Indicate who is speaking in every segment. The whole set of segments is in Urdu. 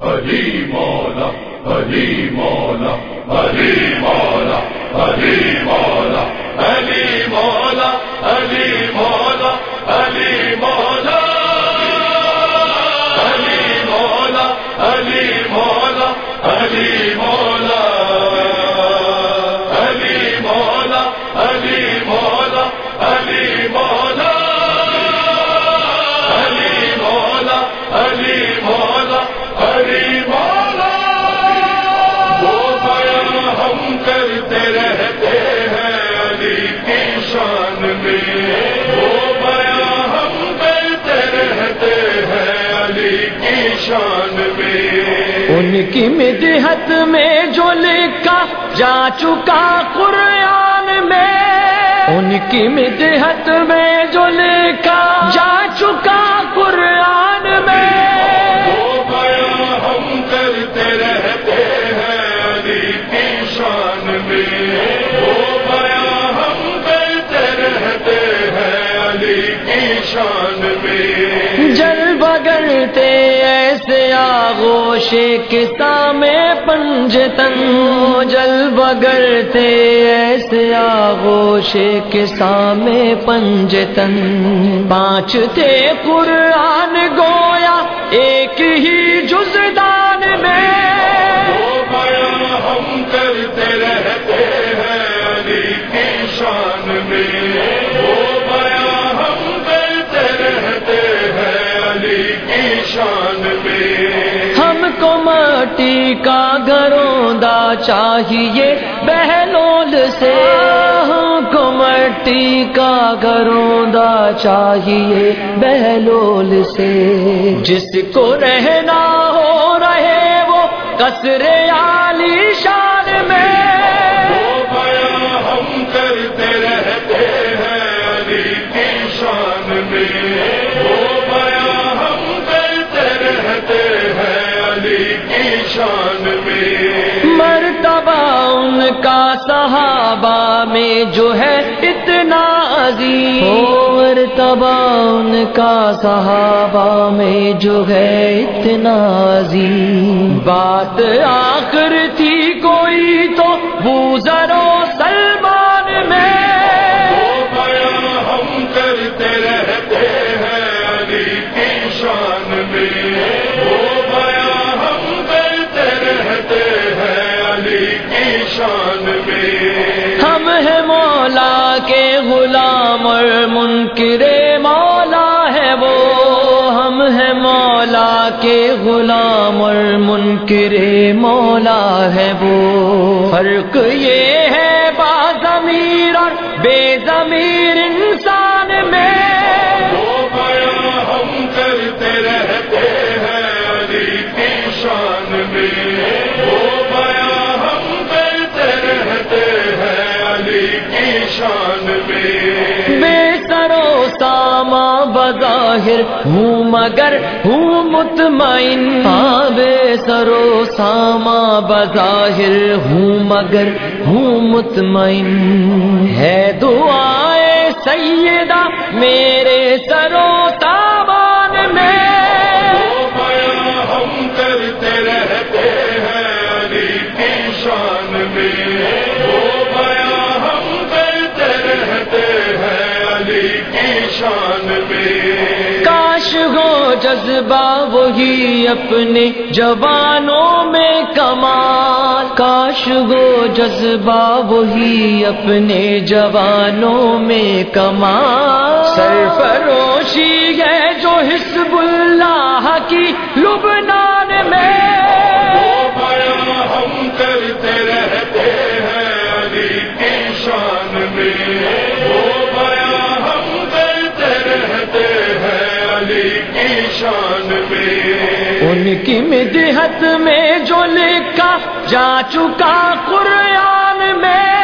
Speaker 1: علی مولا علی مولا علی مولا علی مولا علی
Speaker 2: ان کی مدحت میں جو لکھا جا چکا قرآن میں ان کی مدحت میں جو لکھا جا چکا قرآن میں۔
Speaker 1: ہم کرتے رہتے ہیں شان میں۔ شان
Speaker 2: جل بگڑتے ایسے آغوش کتا میں پنجتن جل بگڑتے ایسے آغوش کسا میں پنجتن پانچ تھے قرآن گویا ایک ہی جزدان میں
Speaker 1: ہم کرتے رہتے ہیں علی کی شان میں شان میں
Speaker 2: ہم کو مٹی کا گروندا چاہیے، بہلول سے۔ کو مٹی کا گروندا چاہیے، بہلول سے۔ جس کو رہنا ہو رہے وہ کسرے میں جو ہے اتنا عظیم۔ او مرتبہ ان کا صحابہ میں جو ہے اتنا عظیم۔ بات آخر تھی کوئی تو وہ ذرو سلمان میں۔
Speaker 1: وہ بیان ہم کرتے رہتے ہیں علی کی شان میں۔ وہ بیان
Speaker 2: غلام اور منکر مولا ہے وہ۔ ہم ہیں مولا کے غلام اور منکر مولا ہے وہ۔ فرق یہ ہے با ضمیر اور بے ضمیر انسان میں۔
Speaker 1: ہم کرتے رہتے ہیں علی کی شان میں۔ شان میں۔
Speaker 2: بے سرو ساما بظاہر ہوں مگر ہوں مطمئن۔ ہاں بے سرو ساما بظاہر ہوں مگر ہوں مطمئن۔ ہے دعائے سیدہ میرے سرو کاش ہو جذبہ وہی اپنے جوانوں میں کمال۔ کاش ہو جذبہ وہی اپنے جوانوں میں کمال۔ سرفروشی ہے جو حزب اللہ کی
Speaker 1: شان میں
Speaker 2: ان کی مدحت میں جو لکھا جا چکا قرآن میں۔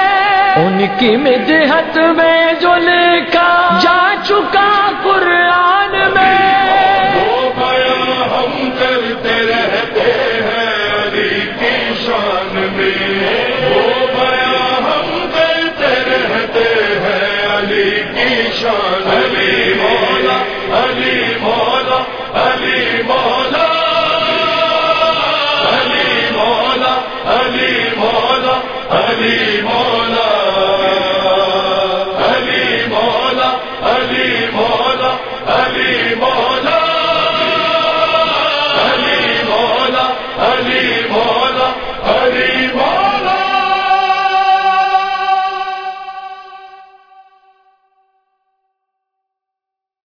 Speaker 2: ان کی مدحت میں جو لکھا جا چکا قرآن میں۔
Speaker 1: وہ بیان ہم کرتے رہتے ہیں علی کی شان میں وہ بیان ہم کرتے رہتے ہیں علی کی شان علی